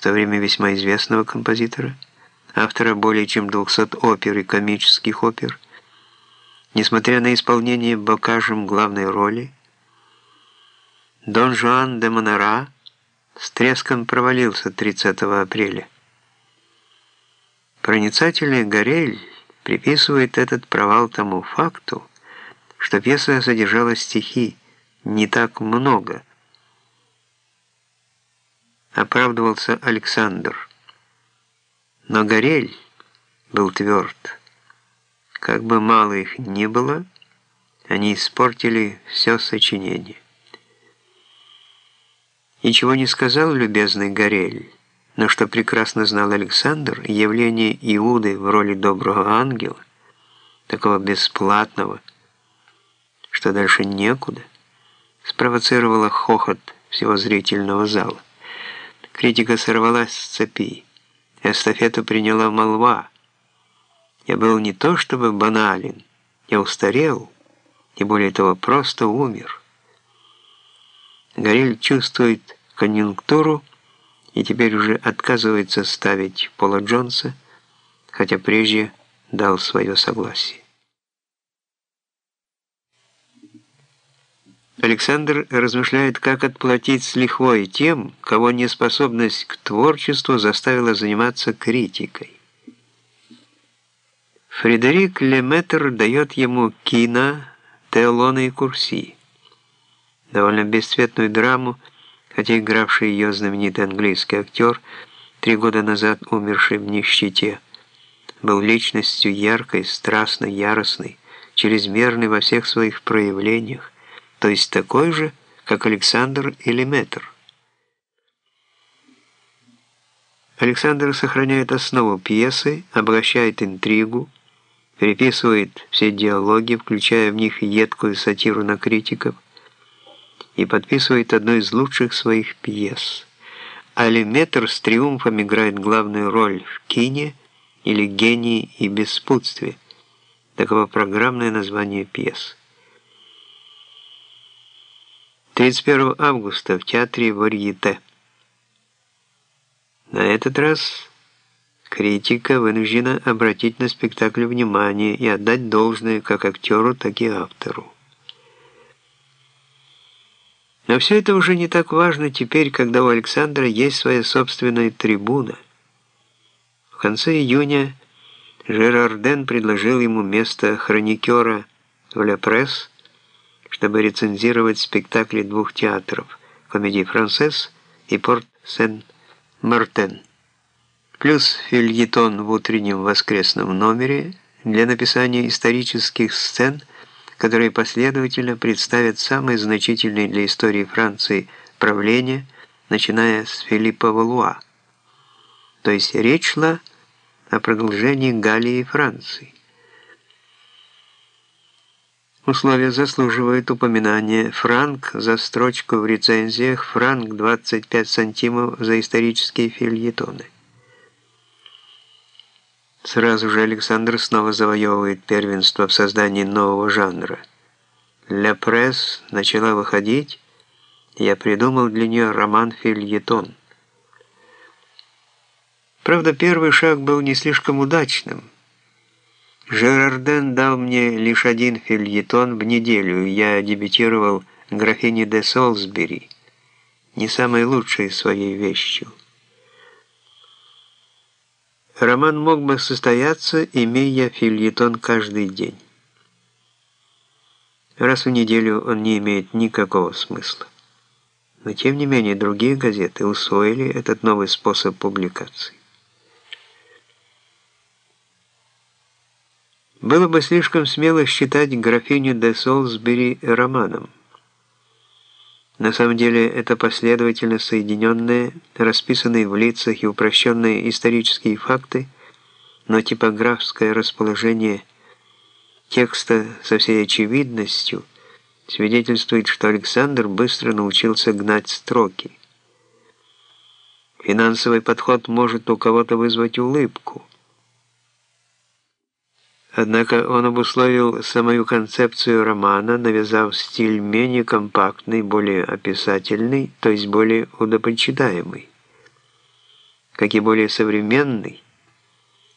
в то время весьма известного композитора, автора более чем 200 опер и комических опер, несмотря на исполнение Бокажем главной роли, Дон Жуан де Монара с треском провалился 30 апреля. Проницательный Горель приписывает этот провал тому факту, что пьеса содержала стихи не так много. Оправдывался Александр. Но Горель был тверд. Как бы мало их ни было, они испортили все сочинение. Ничего не сказал любезный Горель, но что прекрасно знал Александр, явление Иуды в роли доброго ангела, такого бесплатного, что дальше некуда, спровоцировало хохот всего зрительного зала. Критика сорвалась с цепи. Эстафету приняла молва. Я был не то чтобы банален, я устарел, и более того, просто умер. Горель чувствует конъюнктуру и теперь уже отказывается ставить Пола Джонса, хотя прежде дал свое согласие. Александр размышляет, как отплатить с лихвой тем, кого неспособность к творчеству заставила заниматься критикой. Фредерик Леметр дает ему кино, Теолона и Курси. Довольно бесцветную драму, хотя игравший ее знаменитый английский актер, три года назад умерший в нищете, был личностью яркой, страстной, яростной, чрезмерной во всех своих проявлениях, то есть такой же, как Александр или Метр. Александр сохраняет основу пьесы, обогащает интригу, переписывает все диалоги, включая в них едкую сатиру на критиков, и подписывает одну из лучших своих пьес. Алиметр с триумфом играет главную роль в кине или «Гении и беспутстве». Таково программное название пьес. 31 августа в театре Варьете. На этот раз критика вынуждена обратить на спектакль внимание и отдать должное как актеру, так и автору. Но все это уже не так важно теперь, когда у Александра есть своя собственная трибуна. В конце июня Жерарден предложил ему место хроникера в «Ля Пресс», чтобы рецензировать спектакли двух театров «Комедий Францесс» и «Порт Сен-Мартен». Плюс фильетон в утреннем воскресном номере для написания исторических сцен, которые последовательно представят самые значительные для истории Франции правления, начиная с Филиппа Валуа. То есть речь шла о продолжении Галлии и Франции. Условия заслуживают упоминания. Франк за строчку в рецензиях, франк 25 сантимов за исторические фильетоны. Сразу же Александр снова завоевывает первенство в создании нового жанра. «Ля пресс» начала выходить, я придумал для нее роман-фильетон. Правда, первый шаг был не слишком удачным – Жерарден дал мне лишь один фильетон в неделю, я дебютировал графине де Солсбери, не самой лучшей своей вещью. Роман мог бы состояться, имея фильетон каждый день. Раз в неделю он не имеет никакого смысла. Но тем не менее другие газеты усвоили этот новый способ публикации. Было бы слишком смело считать графиню де Солсбери романом. На самом деле это последовательно соединенные, расписанные в лицах и упрощенные исторические факты, но типографское расположение текста со всей очевидностью свидетельствует, что Александр быстро научился гнать строки. Финансовый подход может у кого-то вызвать улыбку, Однако он обусловил самую концепцию романа, навязав стиль менее компактный, более описательный, то есть более удопочитаемый. как и более современный,